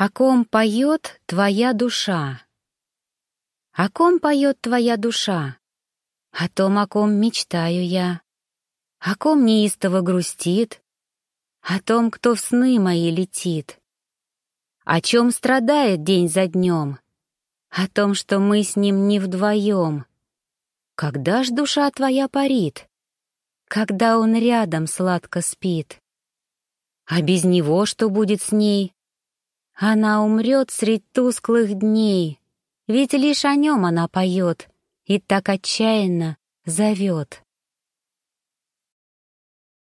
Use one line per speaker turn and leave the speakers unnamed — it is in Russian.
О ком поет твоя душа? О ком поет твоя душа? О том, о ком мечтаю я. О ком неистово грустит? О том, кто в сны мои летит. О чем страдает день за днем? О том, что мы с ним не вдвоем. Когда ж душа твоя парит? Когда он рядом сладко спит. А без него что будет с ней? Она умрет средь тусклых дней, Ведь лишь о нем она поет И так отчаянно зовет.